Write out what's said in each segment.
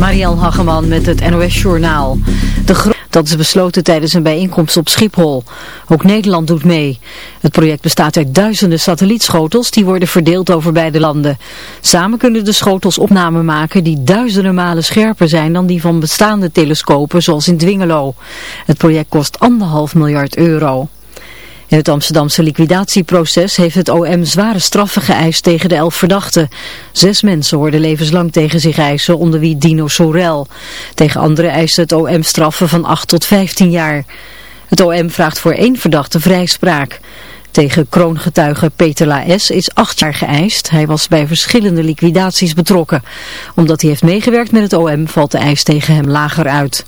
Marielle Hageman met het NOS Journaal. Dat is besloten tijdens een bijeenkomst op Schiphol. Ook Nederland doet mee. Het project bestaat uit duizenden satellietschotels die worden verdeeld over beide landen. Samen kunnen de schotels opnamen maken die duizenden malen scherper zijn dan die van bestaande telescopen zoals in Dwingelo. Het project kost anderhalf miljard euro. In het Amsterdamse liquidatieproces heeft het OM zware straffen geëist tegen de elf verdachten. Zes mensen hoorden levenslang tegen zich eisen, onder wie Dino Sorel. Tegen anderen eiste het OM straffen van 8 tot 15 jaar. Het OM vraagt voor één verdachte vrijspraak. Tegen kroongetuige Peter Laes is acht jaar geëist. Hij was bij verschillende liquidaties betrokken. Omdat hij heeft meegewerkt met het OM valt de eis tegen hem lager uit.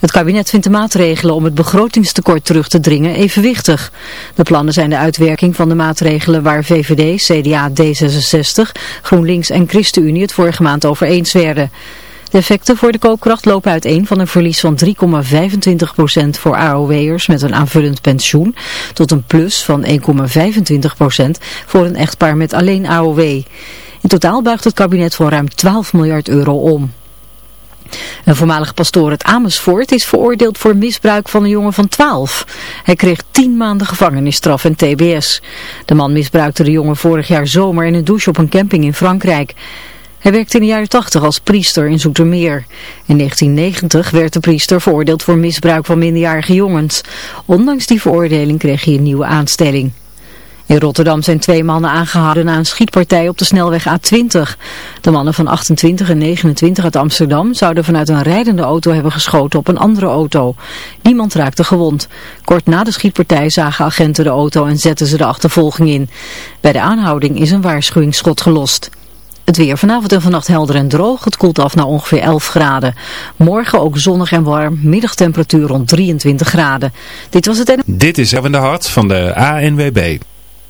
Het kabinet vindt de maatregelen om het begrotingstekort terug te dringen evenwichtig. De plannen zijn de uitwerking van de maatregelen waar VVD, CDA, D66, GroenLinks en ChristenUnie het vorige maand over eens werden. De effecten voor de koopkracht lopen uiteen van een verlies van 3,25% voor AOW'ers met een aanvullend pensioen tot een plus van 1,25% voor een echtpaar met alleen AOW. In totaal buigt het kabinet voor ruim 12 miljard euro om. Een voormalige pastoor uit Amersfoort is veroordeeld voor misbruik van een jongen van 12. Hij kreeg 10 maanden gevangenisstraf en tbs. De man misbruikte de jongen vorig jaar zomer in een douche op een camping in Frankrijk. Hij werkte in de jaren 80 als priester in Zoetermeer. In 1990 werd de priester veroordeeld voor misbruik van minderjarige jongens. Ondanks die veroordeling kreeg hij een nieuwe aanstelling. In Rotterdam zijn twee mannen aangehouden na een schietpartij op de snelweg A20. De mannen van 28 en 29 uit Amsterdam zouden vanuit een rijdende auto hebben geschoten op een andere auto. Niemand raakte gewond. Kort na de schietpartij zagen agenten de auto en zetten ze de achtervolging in. Bij de aanhouding is een waarschuwingsschot gelost. Het weer vanavond en vannacht helder en droog. Het koelt af naar ongeveer 11 graden. Morgen ook zonnig en warm. Middagtemperatuur rond 23 graden. Dit was het... Dit is Erwin de Hart van de ANWB.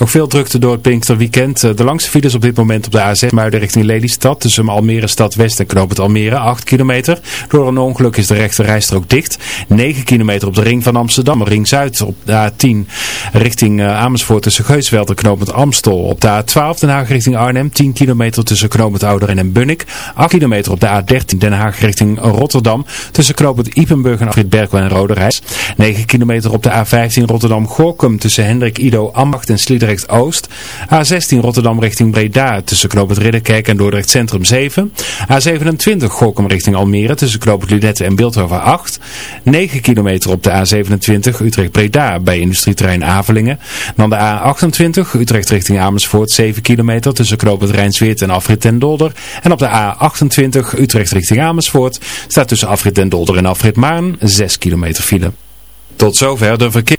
Nog veel drukte door het Pinksterweekend. Eh, de langste files op dit moment op de A6 Muiden richting Lelystad. Tussen Almere Stad West en Knoop Almere. 8 kilometer. Door een ongeluk is de rechte rijstrook dicht. 9 kilometer op de ring van Amsterdam. Ring Zuid op de A10 richting eh, Amersfoort tussen Geusveld en Knoop Amstel. Op de A12 Den Haag richting Arnhem. 10 kilometer tussen Knoop Ouderen en Bunnik. 8 kilometer op de A13 Den Haag richting Rotterdam. Tussen Knoop Ipenburg en Afrit Berkel en Roderijs. 9 kilometer op de A15 Rotterdam-Gorkum tussen Hendrik Ido Ambacht en Sliedrecht Oost. A16 Rotterdam richting Breda tussen Knoop het Ridderkerk en Dordrecht Centrum 7. A27 Gorkum richting Almere tussen Knoop het en Beeldhoven 8. 9 kilometer op de A27 Utrecht Breda bij industrieterrein Avelingen. Dan de A28 Utrecht richting Amersfoort 7 kilometer tussen Knoop het en Afrit en Dolder. En op de A28 Utrecht richting Amersfoort staat tussen Afrit en Dolder en Afrit Maan 6 kilometer file. Tot zover de verkeer.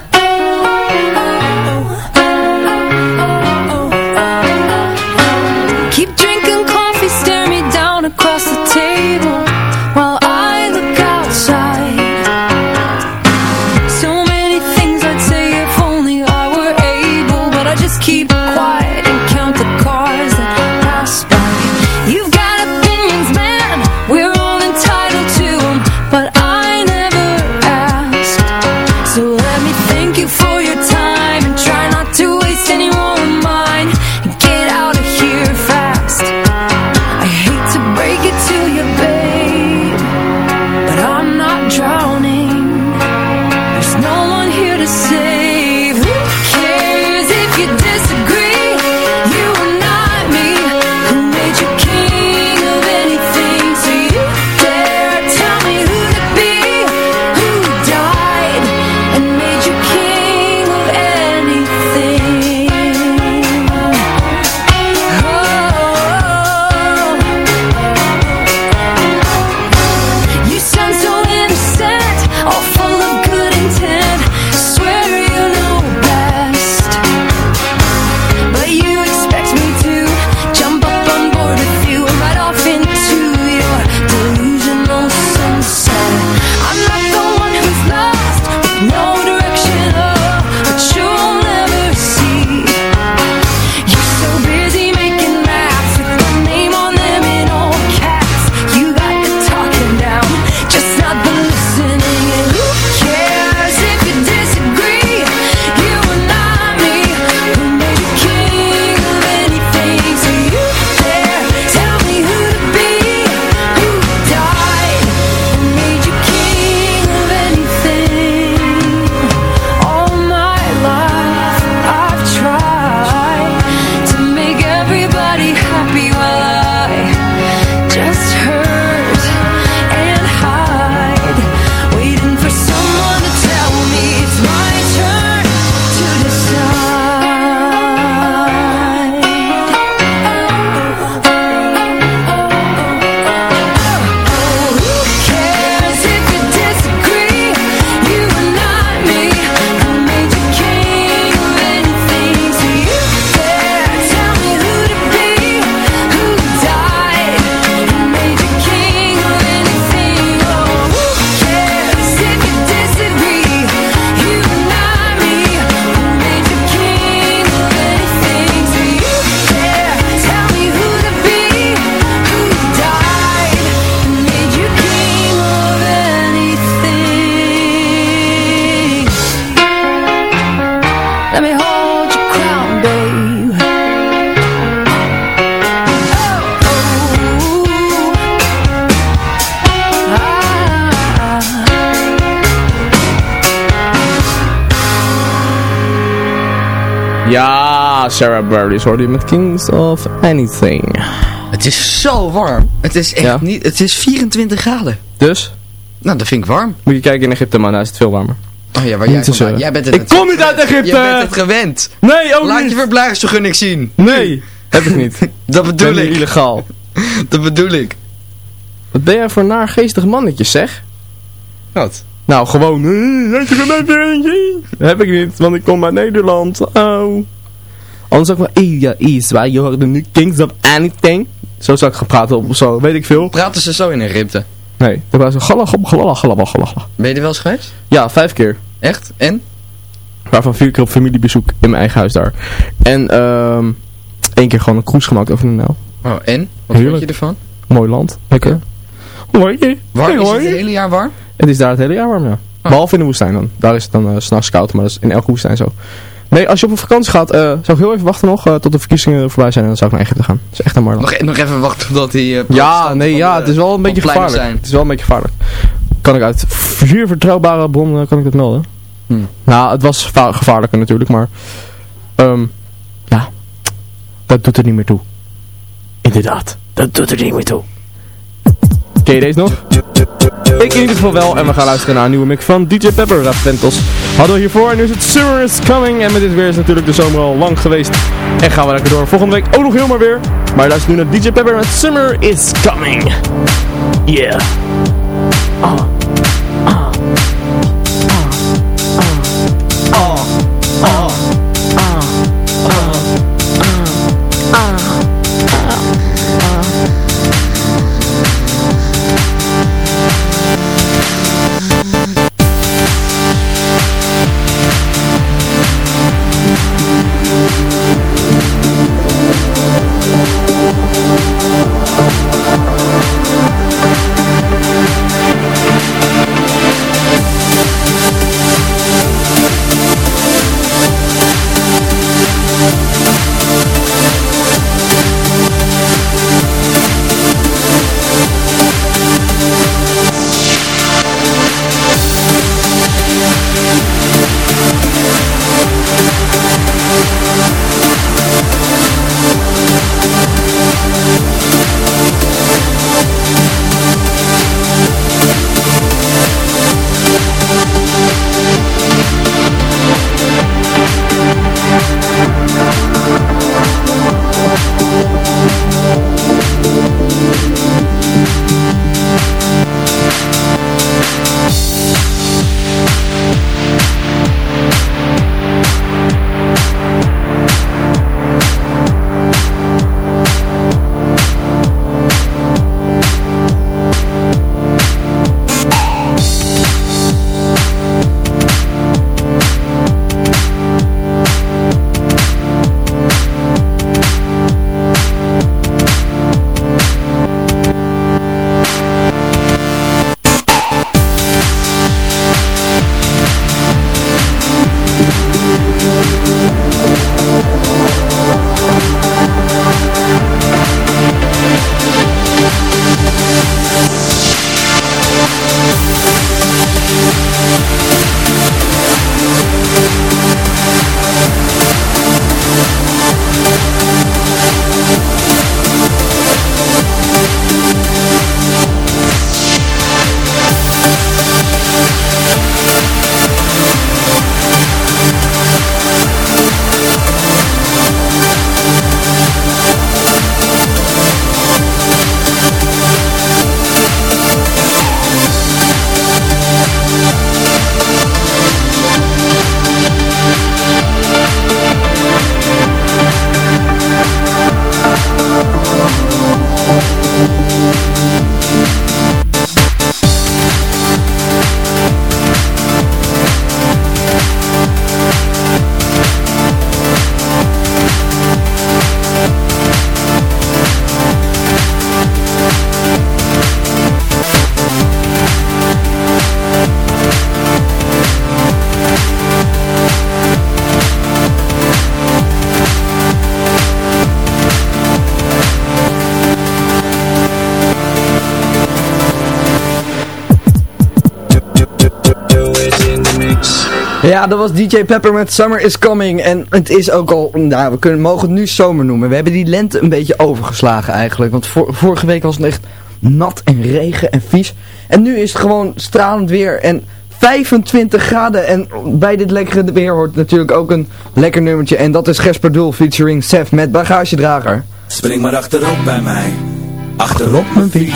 Ja, Sarah Bareilles hoorde je met Kings of Anything. Het is zo warm. Het is echt Ja? niet... Het is 24 graden. Dus, Nou, dat vind ik warm. moet je kijken in Egypte, man, daar is het veel warmer. Oh ja, waar jij vandaan... Jij bent het Ik kom niet uit Egypte! Jij bent het gewend. Nee, ook Laat niet! je verblijfsvergunning zien. Nee, heb ik niet. Dat bedoel ben ik. illegaal. Dat bedoel ik. Wat ben jij voor naargeestig mannetje, zeg? Wat? Nou, gewoon... heb ik niet, want ik kom uit Nederland. Oh. Anders zou ik. "Eh, Ja, is waar, je hoorde nu Kings of Anything. Zo zou ik gaan praten of zo, weet ik veel. Praten ze zo in Egypte? Nee, dat was zo... Galala, galala, galala, galala. Ben je er wel eens geweest? Ja, vijf keer. Echt? En? Waarvan vier keer op familiebezoek in mijn eigen huis daar. En ehm één keer gewoon een cruise gemaakt over de Nijl. Oh, en? Wat Heerlijk. vind je ervan? Mooi land. Lekker. Mooi. Warm? Is het het hele jaar warm? Het is daar het hele jaar warm, ja. Behalve in de woestijn dan. Daar is het dan s s'nachts koud, maar dat is in elke woestijn zo. Nee, als je op een vakantie gaat, eh, zou ik heel even wachten nog eh, tot de verkiezingen voorbij zijn en dan zou ik naar Egypte gaan. Dat is echt een mooi land. Nog, nog even wachten totdat die... Ja, nee, ja, de- het is wel een beetje gevaarlijk. zijn. Het is wel een beetje gevaarlijk. Kan ik uit vier vertrouwbare bronnen kan ik het melden. Hmm. Nou, het was va- gevaarlijker natuurlijk, maar ehm, ja, dat doet er niet meer toe. Inderdaad, dat doet er niet meer toe. Ken je deze nog? Ik in ieder geval wel en we gaan luisteren naar een nieuwe mix van DJ Pepper, Rap Ventos. Hadden we hiervoor en nu is het Summer is Coming en met dit weer is natuurlijk de zomer al lang geweest. En gaan we lekker door. Volgende week ook nog helemaal weer. Maar luister nu naar DJ Pepper met Summer is Coming. Yeah. Summer Ja, dat was DJ Pepper met Summer is Coming. En het is ook al, nou, we kunnen, mogen het nu zomer noemen. We hebben die lente een beetje overgeslagen eigenlijk. Want vor- vorige week was het echt nat en regen en vies. En nu is het gewoon stralend weer en 25 graden. En bij dit lekkere weer hoort natuurlijk ook een lekker nummertje. En dat is Gesper Doel featuring Sef met bagagedrager. Spring maar achterop bij mij, achterop mijn fiets.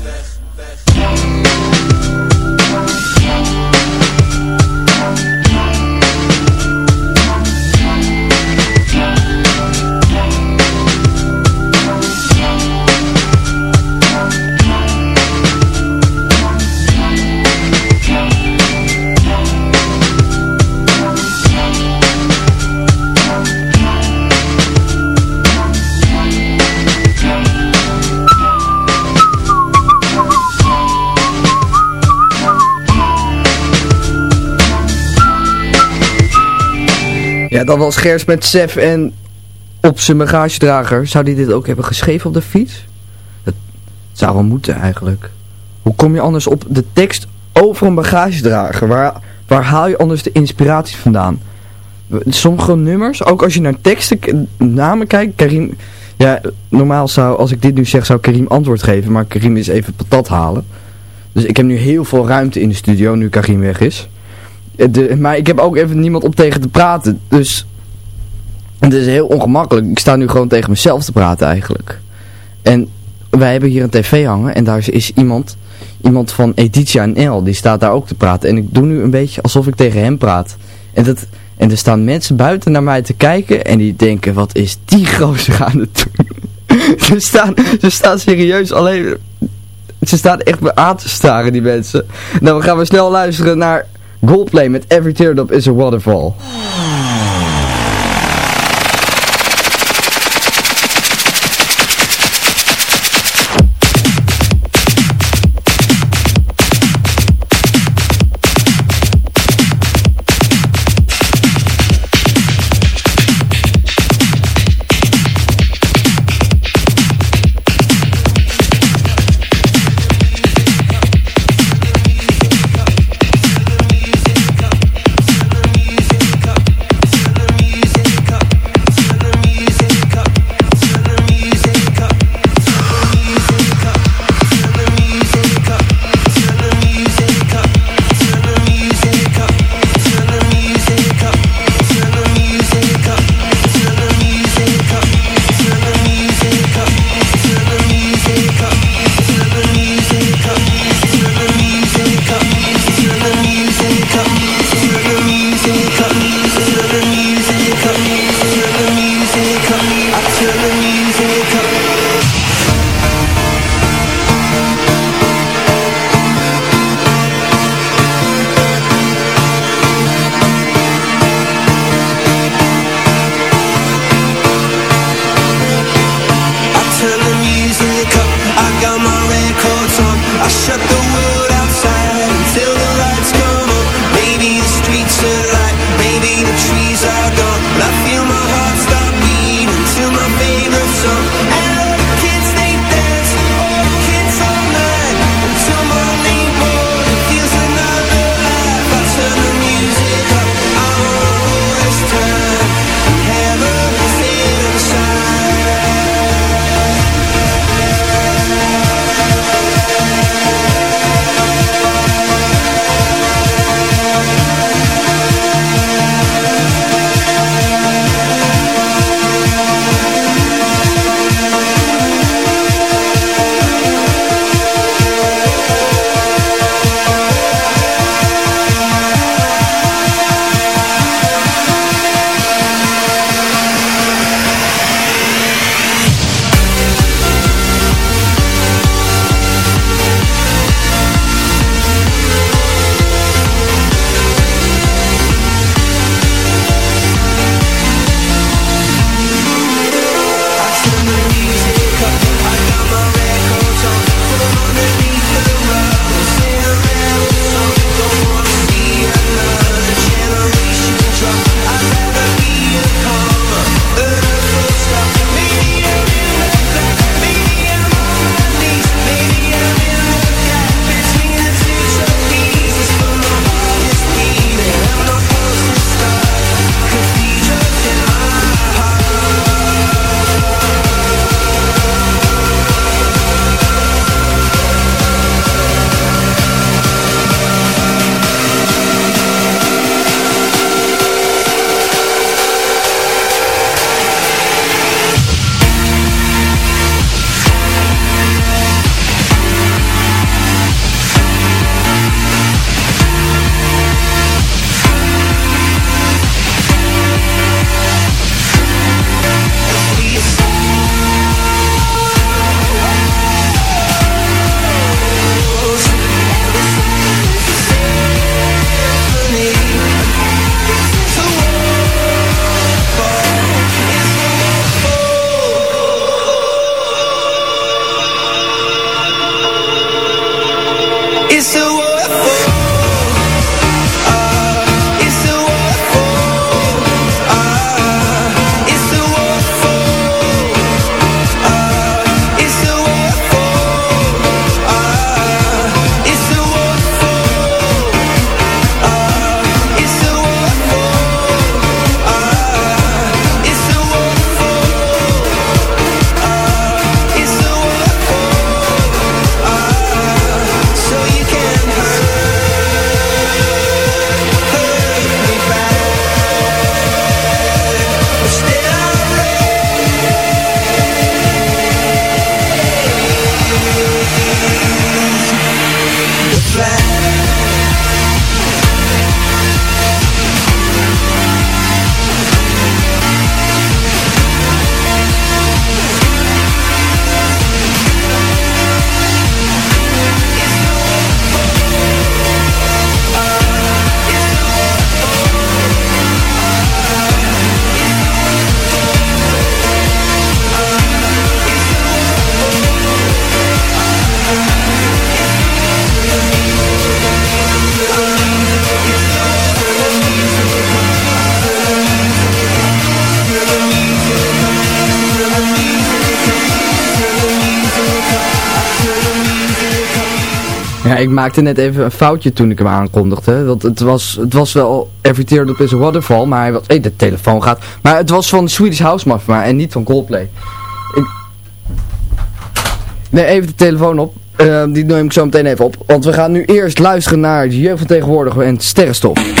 Ja, dat was Gers met Sef en op zijn bagagedrager. Zou hij dit ook hebben geschreven op de fiets? Dat zou wel moeten eigenlijk. Hoe kom je anders op de tekst over een bagagedrager? Waar, waar haal je anders de inspiratie vandaan? Sommige nummers, ook als je naar teksten, namen kijkt, Karim... Ja, normaal zou, als ik dit nu zeg, zou Karim antwoord geven. Maar Karim is even patat halen. Dus ik heb nu heel veel ruimte in de studio, nu Karim weg is. Eh, maar ik heb ook even niemand om tegen te praten. Dus het is heel ongemakkelijk. Ik sta nu gewoon tegen mezelf te praten eigenlijk. En wij hebben hier een tv hangen. En daar is, is iemand, iemand van Editia NL. Die staat daar ook te praten. En ik doe nu een beetje alsof ik tegen hem praat. En, dat, en er staan mensen buiten naar mij te kijken. En die denken, wat is die gozer aan het doen? ze, staan, ze staan serieus alleen... Ze staan echt me aan te staren, die mensen. Nou, we gaan we snel luisteren naar Goldplay met Every Teardrop is a Waterfall. Ik maakte net even een foutje toen ik hem aankondigde. Want het was, het was wel Every Tear Drop is a Waterfall, maar hij was, hey, de telefoon gaat. Maar het was van Swedish House Mafia en niet van Coldplay. Ik... Nee, even de telefoon op. Eh, die neem ik zo meteen even op. Want we gaan nu eerst luisteren naar de jeugd van en sterrenstof.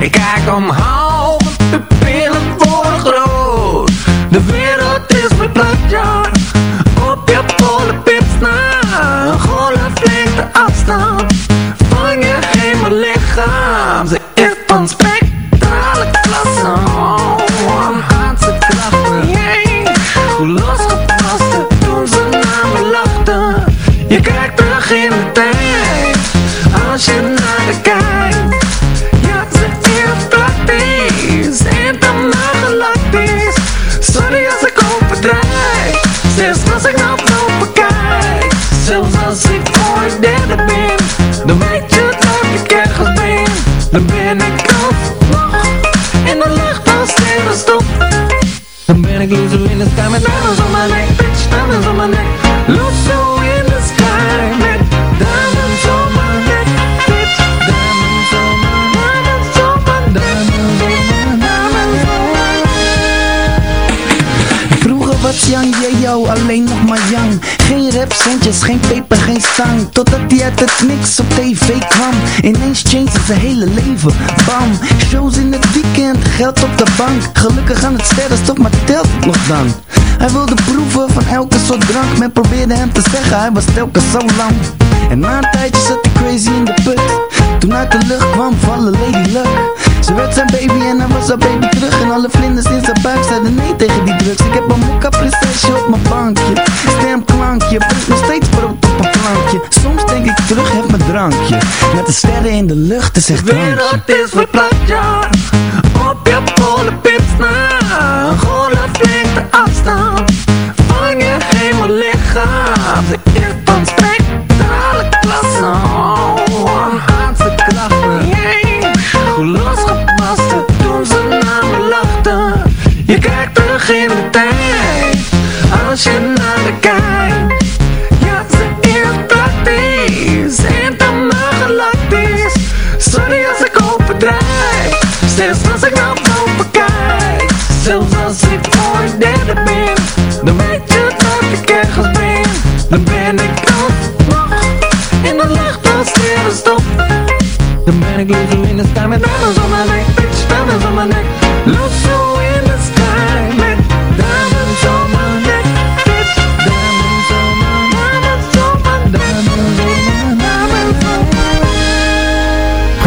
Ik kijk omhoog, de pillen worden groot. De wereld is verplaatst, ja. Op je polenpips na. Golflengte afstand van je hemellichaam. Ze is van spectrale niks op tv kwam. Ineens changed zijn hele leven. Bam, shows in het weekend, geld op de bank. Gelukkig aan het sterrenstof, maar telt nog dan. Hij wilde proeven van elke soort drank. Men probeerde hem te zeggen, hij was telkens zo lang En na een tijdje zat hij crazy in de put. Toen uit de lucht kwam vallen Lady Luck. Ze werd zijn baby en hij was haar baby terug. En alle vlinders in zijn buik zeiden nee tegen die drugs. Ik heb een mokka prinsesje op mijn bankje. Stemklankje, brengt nog steeds plankje Soms denk ik terug, heb mijn drankje Met de sterren in de lucht, het is echt De wereld is verplaatst, ja Op je polenpips na Golflengte afstand. Van je hemellichaam Ze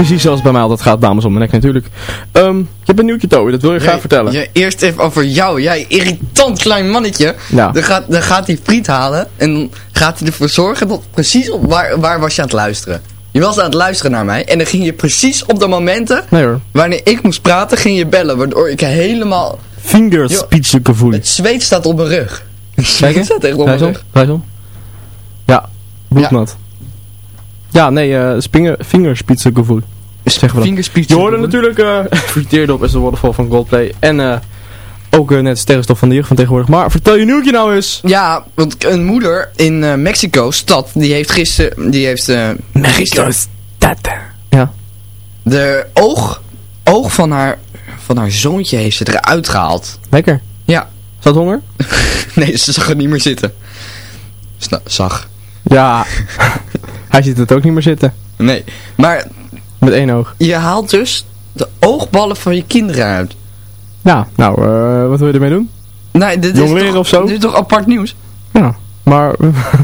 Precies zoals bij mij altijd gaat, dames om mijn nek natuurlijk. Ehm, je hebt een nieuwtje, Toby, dat wil je graag vertellen. Ja, eerst even over jou. Jij irritant klein mannetje. Ja. Dan, gaat, dan gaat hij friet halen. En dan gaat hij ervoor zorgen dat precies op waar, waar was je aan het luisteren. Je was aan het luisteren naar mij. En dan ging je precies op de momenten. Nee hoor. Wanneer ik moest praten, ging je bellen. Waardoor ik helemaal. Fingerspitzengevoel. Het zweet staat op mijn rug. Het Kijk zweet staat echt op mijn rug. Wijs om. Ja, bloednat. Ja, nee, eh spinger, fingerspitzengevoel. Zeggen we dat. Fingerspitsen. Je hoorde natuurlijk eh Verteerd op is de waterfall van Goldplay. En eh ook eh, net sterrenstof van de jeugd van tegenwoordig. Maar vertel je nieuwtje nou eens. Ja, want een moeder in eh, Mexico, stad, die heeft gisteren. Die heeft. eh gisteren Ja. de oog, oog van, haar, van haar zoontje heeft ze eruit gehaald. Lekker. Ja. Zat honger? nee, ze zag er niet meer zitten. Sna zag. Ja. Hij ziet het ook niet meer zitten. Nee, maar Met één oog. je haalt dus de oogballen van je kinderen uit. Ja, nou, eh, wat wil je ermee doen? Nee, dit Jong is, toch, of zo? dit is toch apart nieuws? Ja, maar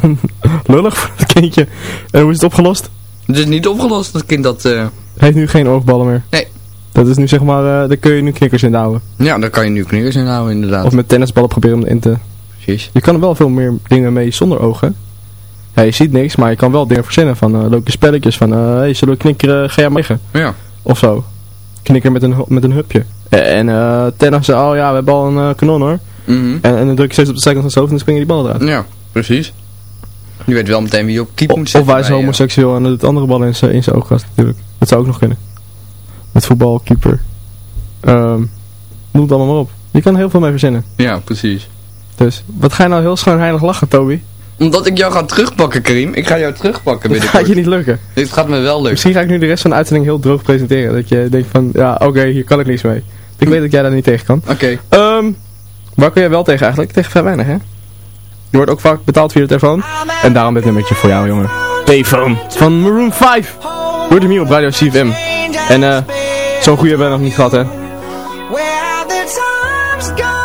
lullig voor het kindje. En hoe is het opgelost? Het is niet opgelost, dat kind dat... eh, Heeft nu geen oogballen meer. Nee. Dat is nu zeg maar, eh daar kun je nu knikkers in houden. Ja, daar kan je nu knikkers in houden inderdaad. Of met tennisballen proberen om in te... Precies. Je kan er wel veel meer dingen mee zonder ogen. Ja, je ziet niks, maar je kan wel dingen verzinnen van eh, leuke spelletjes. Van, eh hey, zullen we knikkeren, ga jij maar liggen? Ja. Of zo. Knikker met een, met een hupje. En eh tennis, oh ja, we hebben al een kanon hoor. Mhm. En, en dan druk je steeds op de zijkant van zijn hoofd en dan springen die ballen eruit. Ja, precies. Je weet wel meteen wie je op keep moet Of zetten. hij is homoseksueel en doet andere ballen in zijn in zijn oogkast natuurlijk. Dat zou ook nog kunnen. Met voetbal, keeper. Ehm noem het allemaal maar op. Je kan heel veel mee verzinnen. Ja, precies. Dus, wat ga je nou heel schoonheilig lachen, Toby? Omdat ik jou ga terugpakken, Karim. Ik ga jou terugpakken Dat binnenkort. gaat je niet lukken. Dit gaat me wel lukken. Misschien ga ik nu de rest van de uitzending heel droog presenteren. Dat je denkt van, ja, oké, hier kan ik niets mee. Ik weet dat jij daar niet tegen kan. Oké. Ehm, waar kun jij wel tegen eigenlijk? Tegen vrij weinig, hè? Je wordt ook vaak betaald via de telefoon. En daarom dit nummertje voor jou, jongen. Payphone van Maroon 5. Hoort hem hier op Radio CFM. En eh, zo'n goede hebben we nog niet gehad, hè? Where are the times gone,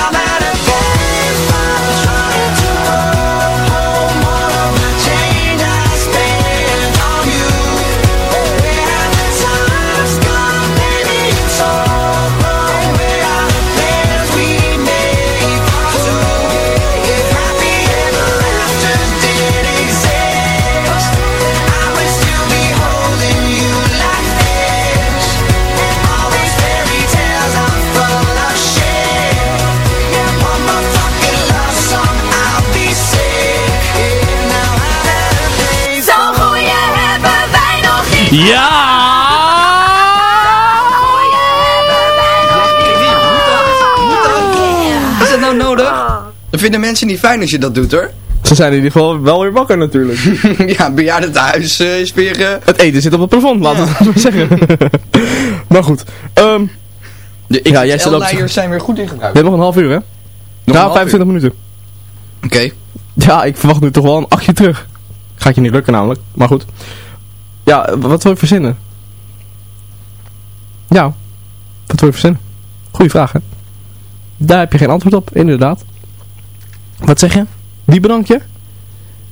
I'm at a payphone Ja! nou nodig? Dat vinden mensen niet fijn als je dat doet hoor. Ze zijn in ieder geval wel weer wakker natuurlijk. ja, bejaardentehuis uh, is weer... Uh... Het eten zit op het plafond, laat we maar zeggen. maar goed. Um, de ja, jij leiers zijn weer goed ingebruikt. We hebben nog een half uur hè? Nog 25 minuten. Oké. Ja, ik verwacht nu toch wel een achtje terug. Gaat je niet lukken namelijk, maar goed. Ja, wat wil je verzinnen? Ja, wat wil je verzinnen? Goeie vraag hè? Daar heb je geen antwoord op, inderdaad. Wat zeg je? Wie bedank je?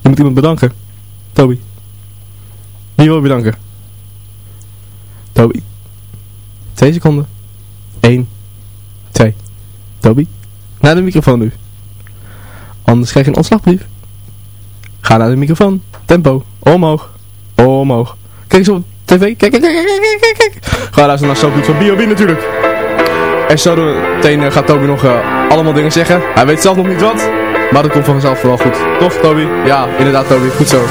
Je moet iemand bedanken. Toby. Wie wil je bedanken? Toby. Twee seconden. Eén. Twee. Toby. Naar de microfoon nu. Anders krijg je een ontslagbrief. Ga naar de microfoon. Tempo. Omhoog. Omhoog. Kijk eens op tv. Kijk, kijk, kijk, kijk, kijk. Ga luisteren naar Soapgoed van B.O.B. natuurlijk. En zo meteen uh, gaat Toby nog uh, allemaal dingen zeggen. Hij weet zelf nog niet wat. Maar dat komt vanzelf vooral goed. Toch Toby? Ja, inderdaad Toby. Goed zo.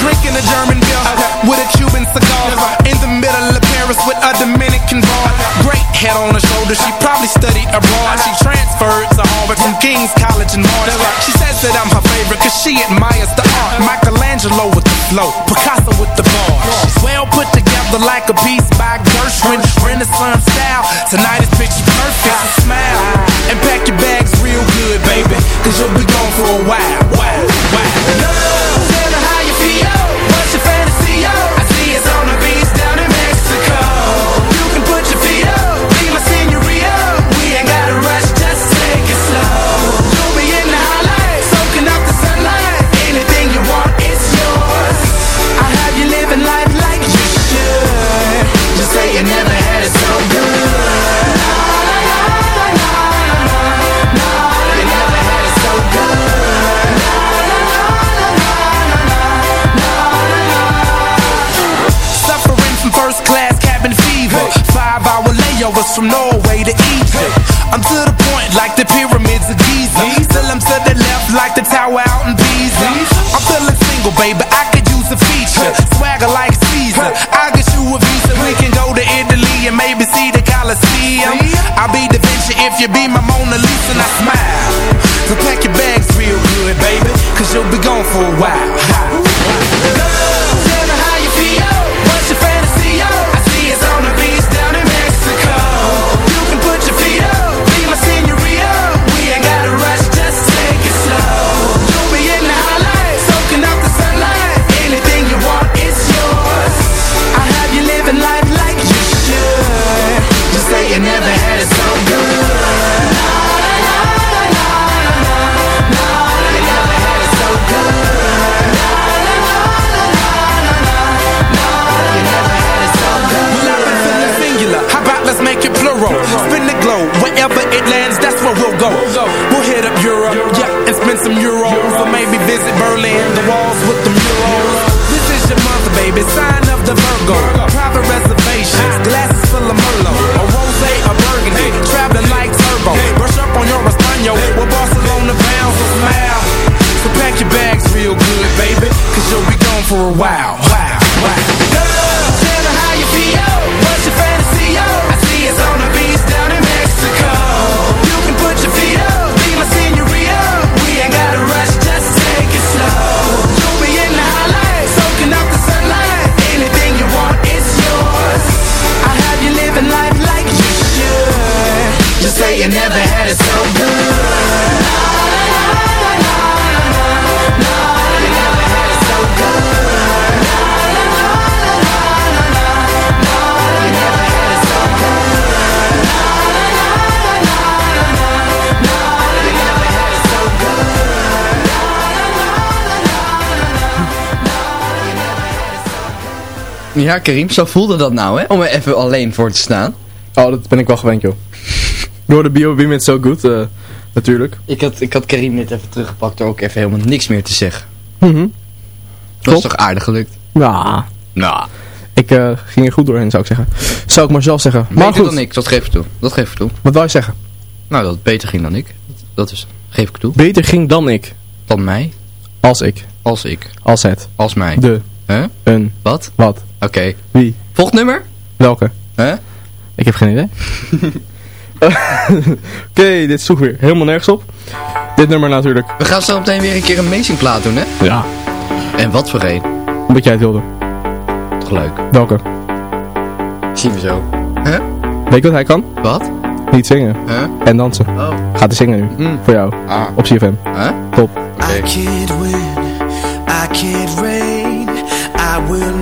Drinking a German with a. In the middle of Paris with a Dominican bar. Great head on her shoulder. She probably studied abroad. She transferred to Harvard from King's College in March. She says that I'm her favorite cause she admires the art. Michelangelo with the flow. Picasso with the bar. She's well put together like a piece by Gershwin. Renaissance style. Tonight is picture perfect. So smile and pack your bags real good, baby. Cause you'll be gone for a while. Wow, wow. Me how you feel. What's your layovers from Norway to Egypt. I'm to the point like the pyramids of Giza. Still I'm to the left like the tower out in Pisa. I'm feeling single, baby. I could use a feature. Swagger like Caesar. I'll get you a visa. We can go to Italy and maybe see the Colosseum. I'll be Da Vinci if you be my Mona Lisa and I smile. So pack your bags real good, baby. Cause you'll be gone for a while. Baby, sign of the Virgo. Private reservations, glasses full of Merlot, a rosé, a burgundy, traveling like turbo. Brush up on your Espanol, we're Barcelona bound, so smile. So pack your bags real good, baby, cause you'll be gone for a while. Ja, Karim, zo voelde dat nou, hè? Om er even alleen voor te staan. Oh, dat ben ik wel gewend, joh. Door de B.O.B. met So Good, uh, natuurlijk. Ik had, ik had Karim net even teruggepakt door ook even helemaal niks meer te zeggen. Mhm. Dat is toch aardig gelukt? Ja. Nou. Ik uh, ging er goed doorheen, zou ik zeggen. Zou ik maar zelf zeggen. Maar Beter goed. dan ik, dat geef ik toe. Dat geef ik toe. Wat wou je zeggen? Nou, dat het beter ging dan ik. Dat is, geef ik toe. Beter ging dan ik. Dan mij. Als ik. Als ik. Als het. Als mij. De. Huh? Een. Wat? Wat. Oké. Wie. Volgend nummer? Welke? Huh? Ik heb geen idee. Oké, dit sloeg weer helemaal nergens op. Dit nummer natuurlijk. We gaan zo meteen weer een keer een amazing plaat doen, hè? Ja. En wat voor een? Omdat jij het wilde. Toch leuk. Welke? Zien we zo. Huh? Weet je wat hij kan? Wat? Niet zingen. Huh? En dansen. Oh. Gaat hij zingen nu. Mm. Voor jou. Ah. Op CFM. Huh? Top. I can't win, I can't reign, I will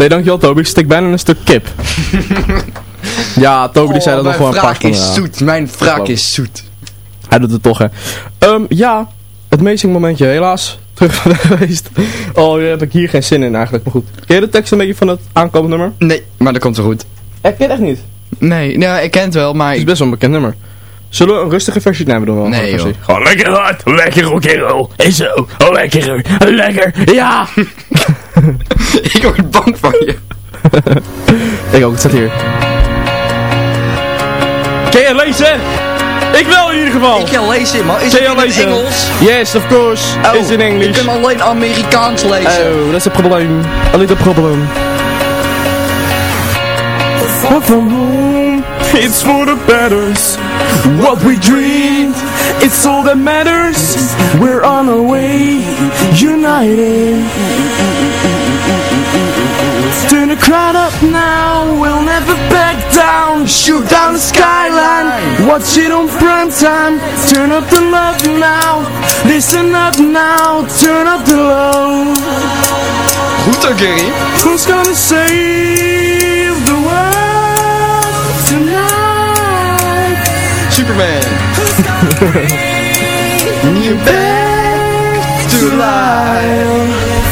Nee, dankjewel Toby. Ik stik bijna een stuk kip. ja, Toby die zei dat nog Oh, mijn gewoon een paar wraak is seconden, ja. zoet, mijn wraak is zoet. Hij doet het toch, hè. Ehm, ja, het amazing momentje, helaas. Terug van geweest. Oh, daar heb ik hier geen zin in eigenlijk, maar goed. Ken je de tekst een beetje van het aankomend nummer? Nee, maar dat komt wel goed. Ik ken het echt niet. Nee, nou, ik ken het wel, maar... Het is best wel een bekend nummer. Zullen we een rustige versie nemen doen? we wel een Nee, joh. Gewoon lekker hard, lekker rock'n'roll. En zo, lekker, lekker, ja! ik word bang van je. ik ook, het staat hier. Ken je lezen? Ik wel in ieder geval. Ik kan lezen, man. Is het in lezen? Engels? Yes, of course. Oh, It's in English. Ik kan alleen Amerikaans lezen. Oh, dat is het probleem. A little problem. Far from home, it's for the betters. What we dreamed, it's all that matters. We're on our way, united. Turn the crowd up now, we'll never back down. Shoot down the skyline, watch it on prime time. Turn up the love now, listen up now. Turn up the love. Goed hoor, Gary. Who's gonna save Superman. You back to life.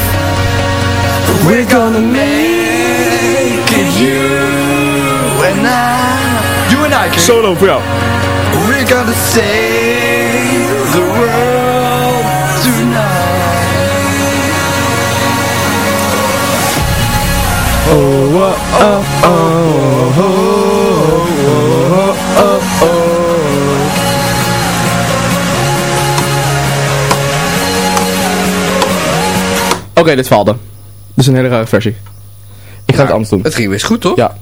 We're gonna make it you and I. You and I, King. Solo voor jou. We're gonna save the world tonight. Oh, oh, oh, oh, oh, Oké, dit faalde. Dit is een hele rare versie. Ik ga het anders doen. Het ging best goed, toch? Ja.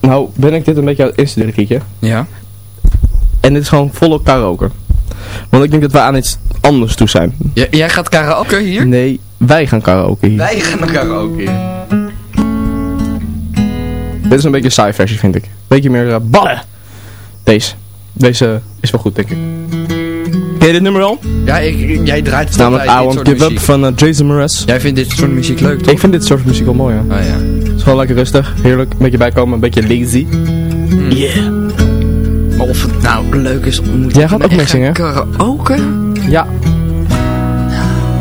Nou, ben ik dit een beetje aan het instuderen. Ja. En dit is gewoon volle karaoke. Want ik denk dat we aan iets anders toe zijn. J- jij gaat karaoke hier? Nee, wij gaan karaoke hier. Wij gaan karaoke hier. Dit is een beetje een saai versie, vind ik. Beetje meer eh, ballen. Deze. Deze is wel goed, denk ik. Ken je dit nummer al? Ja, ik, jij draait Het het is namelijk I Won't Give Up van eh, Jason Mraz. Jij vindt dit soort muziek leuk, toch? Ik vind dit soort muziek wel mooi, ja. Oh ja. Het is gewoon lekker rustig, heerlijk. Een beetje bijkomen, een beetje lazy. Yeah. Maar of het nou leuk is, moet Jij ik gaat ook meezingen, gaan Karaoke? Ja.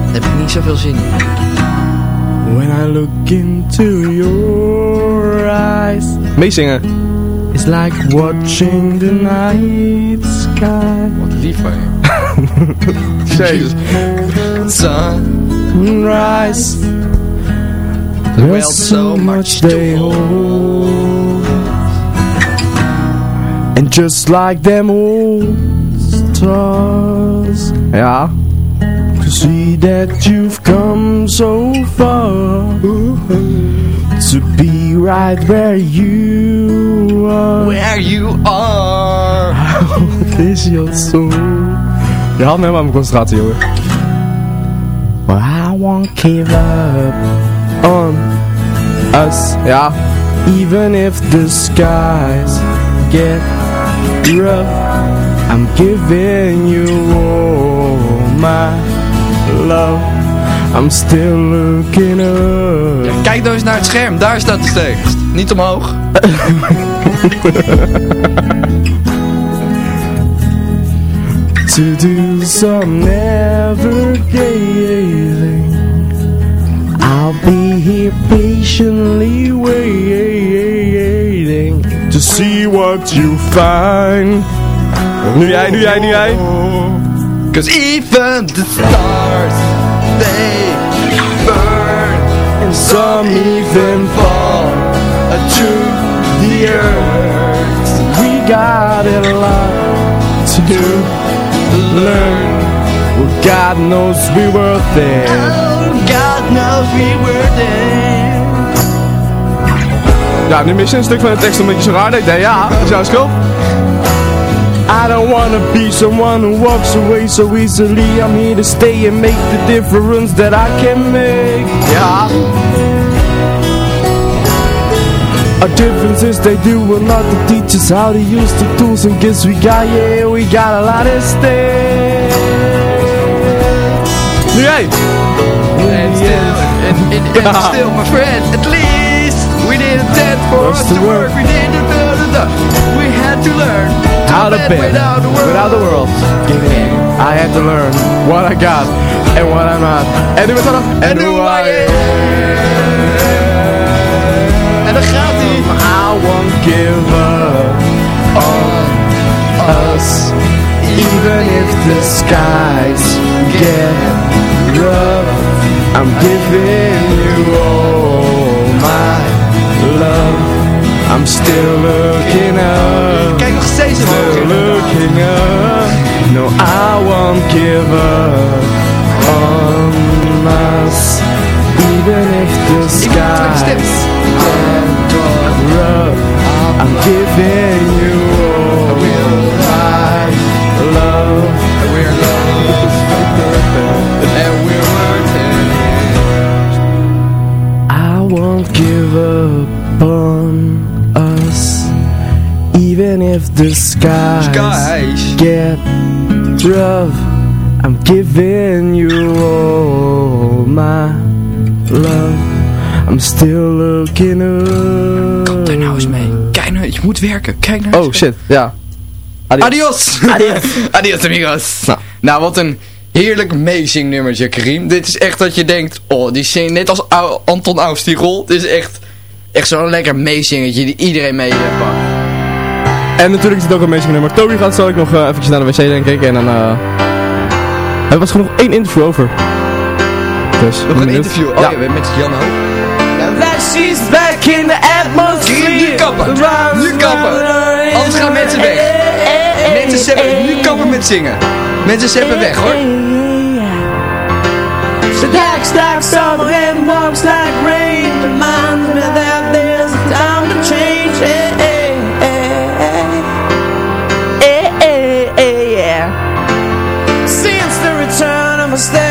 Daar heb ik niet zoveel zin in. When I look into your eyes. Meezingen. It's like watching the night sky. Wat lief van je. Jezus. Sunrise. There's so much they hold. And just like them old stars. Ja. To see that you've come so far. To be right where you are. Where you are. What is your soul? Je haalt me helemaal mijn concentratie, jongen. Well, I won't give up on us. Ja. Even if the skies get rough, I'm giving you all my love. I'm still looking up. Ja, kijk nou eens naar het scherm, daar staat de tekst. Niet omhoog. to do some navigating. I'll be here patiently waiting to see what you find. Nu jij, nu jij, nu jij. Cause even the stars, they burn. And some even fall to the earth. We got a lot to do, learn. Well, God knows we were there. Oh, God knows we were there. Ja, nu mis je een stuk van de tekst omdat je zo raar deed. hè? Ja, dat is jouw schuld. I don't wanna be someone who walks away so easily. I'm here to stay and make the difference that I can make. Ja Our difference is they do will not. To teach us how to use the tools. And gifts we got Yeah, we got a lot at stake. Nu jij And still, and, and, and still, my friend, at least we didn't tent for us to work. We didn't it up. We had to learn How to bend without the world. without the world. I had to learn what I got and what I'm not. and dat en who I am. I'm still looking up. Kijk nog steeds omhoog. Still looking up. No, I won't give up on us. Even if the rough, I'm giving you the get rough I'm giving you all my love I'm still looking up Kom daar nou eens mee. Kijk nou, je moet werken. Kijk nou eens Oh shit, ja. Adios. Adios. Amigos. Nou. nou. wat een heerlijk amazing nummertje, Karim. Dit is echt dat je denkt, oh, die zingt net als Anton Auw's die rol. Dit is echt, echt zo'n lekker meezingetje die iedereen mee eh, pakt. En natuurlijk zit ook een Magic nummer. Toby gaat zo ik nog even eventjes naar de wc denk ik. En dan... Uh, er was gewoon nog één interview over. Dus, nog een interview? Oh ja, ja met Jan ook. She's back in the atmosphere Nu kappen, nu kappen Anders gaan mensen weg eh, Mensen zeppen, nu kappen met zingen Mensen zeppen weg hoor Ze and warm, like rain promise that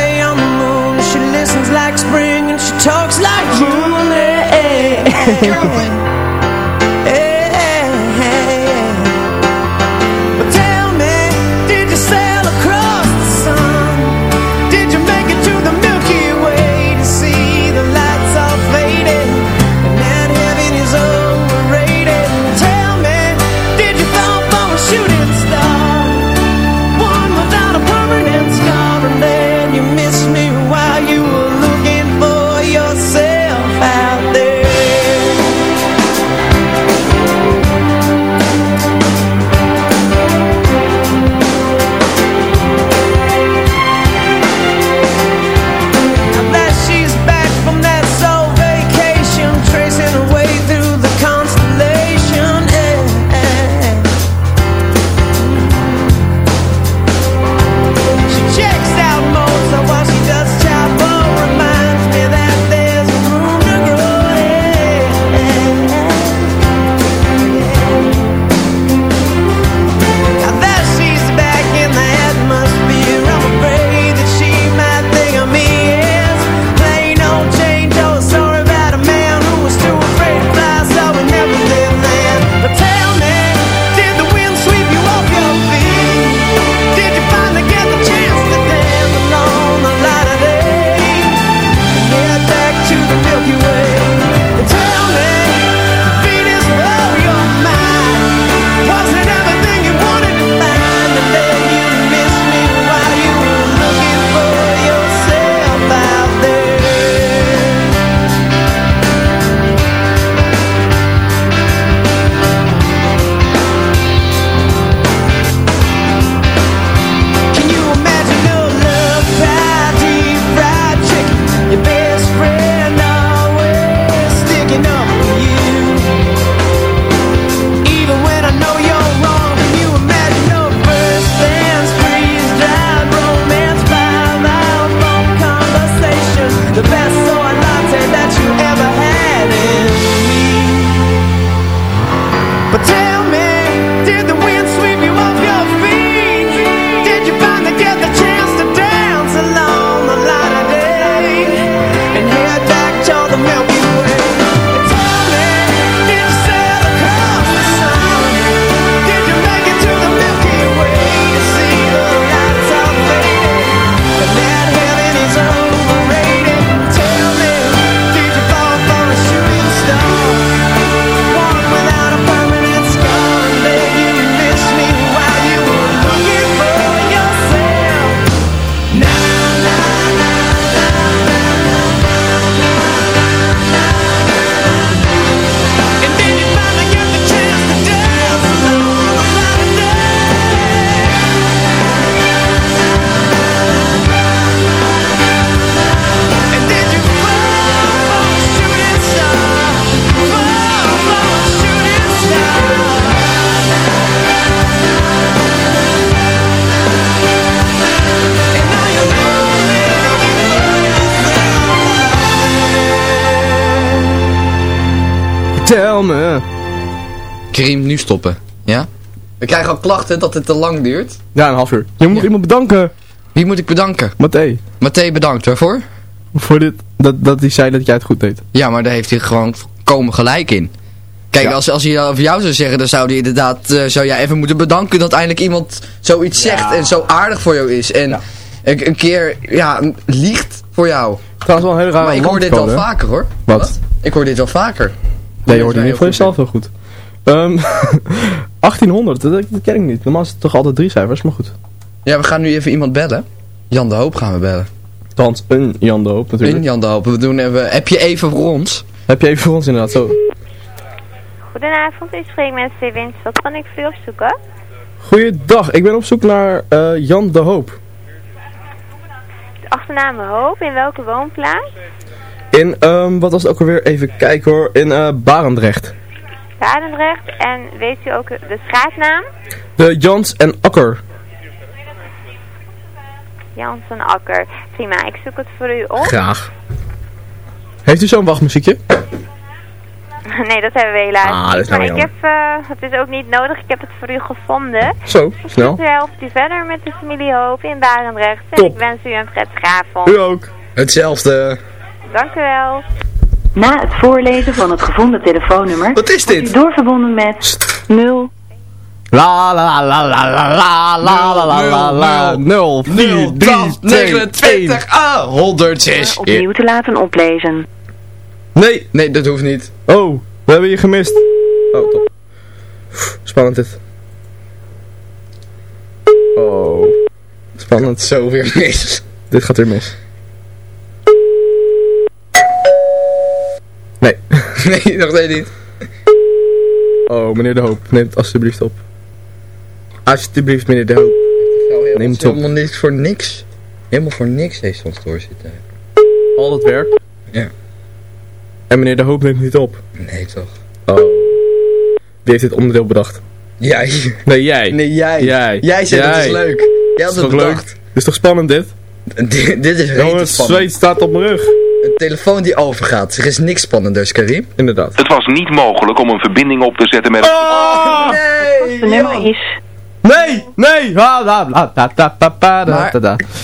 al klachten dat het te lang duurt. Ja, een half uur. Je moet iemand bedanken. Wie moet ik bedanken? Mathé. Mathé bedankt. Waarvoor? Voor dit, dat, dat hij zei dat jij het goed deed. Ja, maar daar heeft hij gewoon komen gelijk in. Kijk, als, als hij over jou zou zeggen, dan zou hij inderdaad, eh, zou jij even moeten bedanken dat eindelijk iemand zoiets zegt en zo aardig voor jou is. En een, keer, ja, liegt voor jou. Trouwens wel een hele rare Maar ik hoor dit al vaker hoor. Wat? Ik hoor dit wel vaker. Nee, je hoort het niet voor jezelf heel goed. Um, 1800, dat, ken ik niet. Normaal is het toch altijd drie cijfers, maar goed. Ja, we gaan nu even iemand bellen. Jan de Hoop gaan we bellen. Want een Jan de Hoop natuurlijk. Een Jan de Hoop. We doen even, heb je even voor ons? Heb je even voor ons inderdaad, zo. Goedenavond, ik spreekt met winst. Wat kan ik voor u opzoeken? Goeiedag, ik ben op zoek naar eh, Jan de Hoop. De achternaam Hoop, in welke woonplaats? In, ehm, wat was het ook alweer? Even kijken hoor. In uh, Barendrecht. Barendrecht. En weet u ook de straatnaam? De Jans en Akker. Jansen Akker. Prima, ik zoek het voor u op. Graag. Heeft u zo'n wachtmuziekje? Nee, dat hebben we helaas Ah, dat is nou Maar ik heb, eh, het is ook niet nodig, ik heb het voor u gevonden. Zo, snel. Dus u helpt u verder met de familie Hoop in Barendrecht. En Top. ik wens u een prettige avond. U ook. Hetzelfde. Dank u wel. Na het voorlezen van het gevonden telefoonnummer... Wat is dit? wordt u doorverbonden met 0... La la la la la la la la la la la 0 4 3 29 ah, 106. opnieuw te laten oplezen. Nee. Nee, dat hoeft niet. Oh, we hebben je gemist. Oh, top. Spannend dit. Oh. Spannend. Zo weer mis. Dit gaat weer mis. Nee. Nog steeds niet. Oh, meneer De Hoop, neem het alsjeblieft op. Alsjeblieft, meneer De Hoop. Neem het op. Helemaal niks voor niks. Helemaal voor niks heeft ze ons doorzitten. Al dat werk. Ja. En meneer De Hoop neemt het niet op. Nee, toch. Oh. Wie heeft dit onderdeel bedacht? Jij. Nee, jij. Nee, jij. Jij. Jij zegt het is leuk. Jij had Is het toch leuk? bedacht. Dit is toch spannend dit? dit, dit is Jongens, het spannend. zweet staat op mijn rug. Telefoon die overgaat. Er is niks spannenders, Karim. Inderdaad. Het was niet mogelijk om een verbinding op te zetten met... Oh! Nee! De nummer is... Nee! Nee! Maar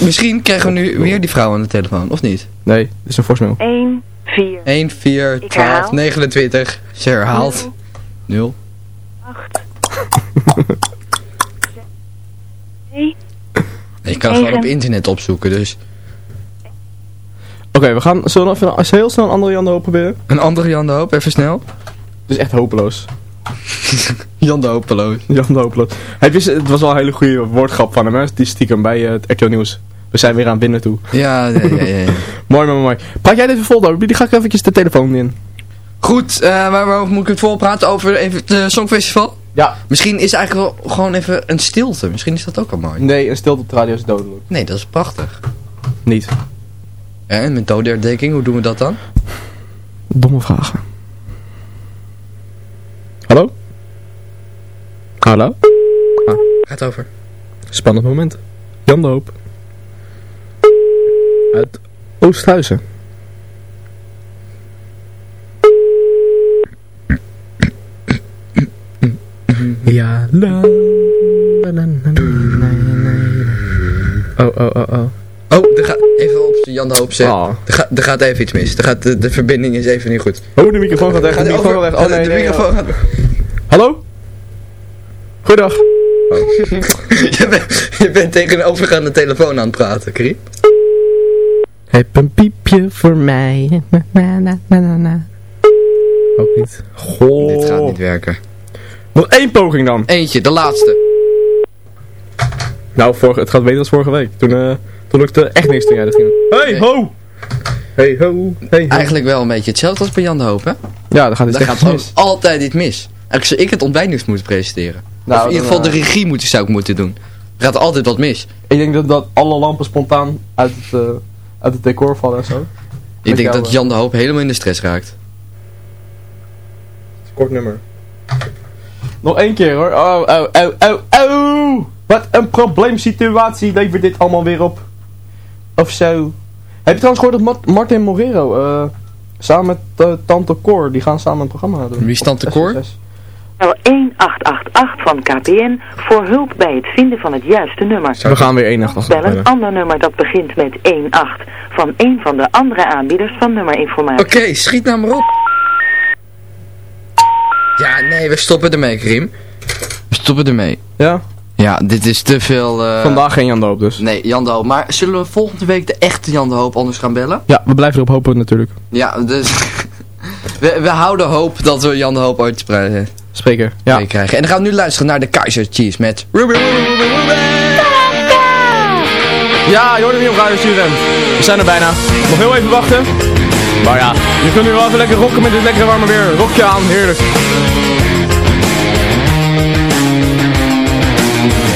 misschien krijgen we nu weer die vrouw aan de telefoon, of niet? Nee, dit is een voicemail. 1, 4, 1, 4, Ik 12, herhaal. 29. Ze herhaalt. 0. 8, 2, Je kan het gewoon op internet opzoeken, dus... Oké, we gaan zullen we even heel snel een andere Jan de Hoop proberen. Een andere Jan de Hoop, even snel. Het is echt hopeloos. Jan de Hopeloos. Jan de Hopeloos. Het, was wel een hele goede woordgrap van hem, hè? Die stiekem bij eh, het RTL Nieuws. We zijn weer aan binnen toe. Ja, ja, ja, ja. Mooi, mooi, mooi. Praat jij dit even vol, Dobie? Die ga ik eventjes de telefoon in. Goed, eh, waar, waarover moet ik het vol praten? Over even het eh, Songfestival? Ja. Misschien is eigenlijk wel gewoon even een stilte. Misschien is dat ook al mooi. Nee, een stilte op de radio is dodelijk. Nee, dat is prachtig. Niet. En met dodenherdenking, hoe doen we dat dan? Domme vragen. Hallo? Hallo? Gaat over. Spannend moment. Jan de Hoop. Uit Oosthuizen. Ja, la. Oh, oh, oh, oh. Oh, er gaat even op Jan de Hoop zetten. Ah. Er, gaat, er gaat even iets mis. Er gaat, de, de verbinding is even niet goed. Oh, de microfoon gaat weg. De Gaat hij microfoon over- gaat weg. Oh, nee, de nee, microfoon ja. gaat... Hallo? Goeiedag. je, bent, je bent tegen een overgaande telefoon aan het praten, Krie. Heb een piepje voor mij. Na, na, na, na. Ook niet. Goh. Dit gaat niet werken. Nog één poging dan. Eentje, de laatste. Nou, vorige, het gaat beter dan vorige week. Toen, eh toen lukte echt niks toen jij dat ging. Hey ho! Hey ho! Hey ho. Eigenlijk wel een beetje hetzelfde als bij Jan de Hoop, hè? Ja, dan gaat het Daar echt gaat mis. altijd iets mis. Eigenlijk zou ik het ontbijtnieuws moeten presenteren. Nou, of in ieder geval de eh, regie moet, zou ik moeten doen. Er gaat altijd wat mis. Ik denk dat, dat alle lampen spontaan uit het, eh, uit het decor vallen en zo. Ik Met denk dat eh, Jan de Hoop helemaal in de stress raakt. Kort nummer. Nog één keer hoor. Oh, oh, oh, oh, oh! Wat een probleemsituatie levert dit allemaal weer op. Of zo. Heb je trouwens gehoord dat Mart- Martin Morero eh, samen met eh, Tante Cor, die gaan samen een programma doen? Wie is Tante Cor? SSS. Bel 1888 van KPN voor hulp bij het vinden van het juiste nummer. We gaan weer één nacht achter. Bel een ander nummer dat begint met 18 van een van de andere aanbieders van nummerinformatie. Oké, schiet nou maar op. Ja, nee, we stoppen ermee, Krim. We stoppen ermee. Ja? Ja, dit is te veel... eh, Vandaag geen Jan de Hoop dus. Nee, Jan de Hoop. Maar zullen we volgende week de echte Jan de Hoop anders gaan bellen? Ja, we blijven erop hopen natuurlijk. Ja, dus... we, we houden hoop dat we Jan de Hoop ooit spreken. Spreker, ja. krijgen. En dan gaan we nu luisteren naar de Kaiser Cheese met... Ruby, Ruby, Ruby, Ruby. Ja, je hoort het niet op Radio Student. We zijn er bijna. Nog heel even wachten. Maar ja, je kunt nu wel even lekker rocken met dit lekkere warme weer. Rokje aan, heerlijk. you.